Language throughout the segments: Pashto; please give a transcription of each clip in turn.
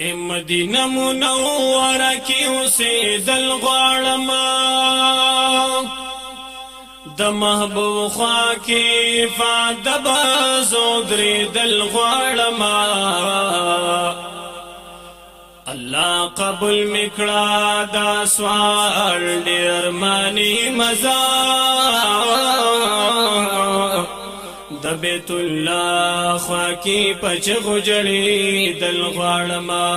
مدینه منوره کې اوسېدل غواړم د محبوب خوا کې فاد بازو درې دل غواړم الله قبول میکړه دا سوال ډېر مانی مزار د بیت الله خوا کې پچغو جړې دل غړما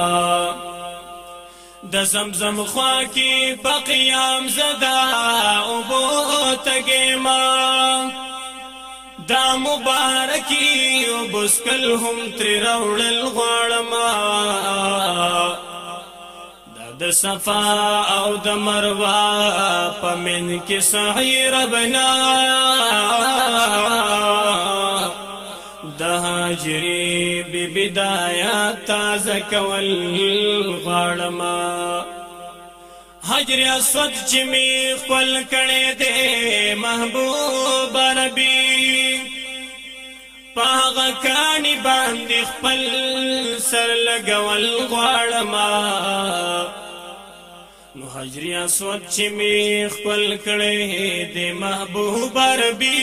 د زمزم خوا کې بقيام زدا او بو تګما دا مبارکی او بسکل هم تر راوړل غواړم د صفا او د مروا پمن کې صحیح ربنا هاجری بی بدایا تازه کول غړما حجر اسود چې می خپل کړي دې محبوب ربي پاغه کانی باندې خپل سر لګول غړما نو حجری اسود چې می خپل کړي دې محبوب ربي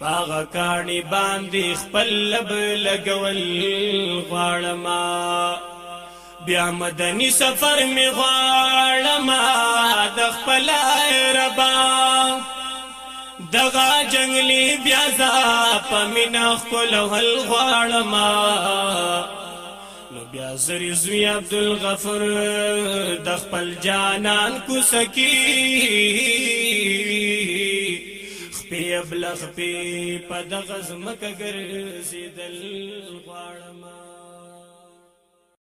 پاغ کانی باندې خپل لب لګول غواړم بیا مدني سفر می غواړم د خپل ربا دغه جنگلی بیا ز پمنه خپل هل غواړم نو بیا زری زوی عبد الغفور د خپل جانان کو سکی سپی ابلغ پی پدغز مکه ګرځیدل غواړم